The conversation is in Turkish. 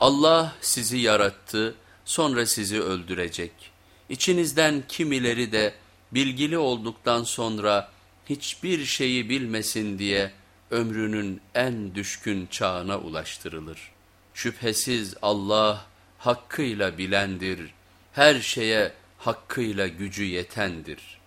Allah sizi yarattı, sonra sizi öldürecek. İçinizden kimileri de bilgili olduktan sonra hiçbir şeyi bilmesin diye ömrünün en düşkün çağına ulaştırılır. Şüphesiz Allah hakkıyla bilendir, her şeye hakkıyla gücü yetendir.''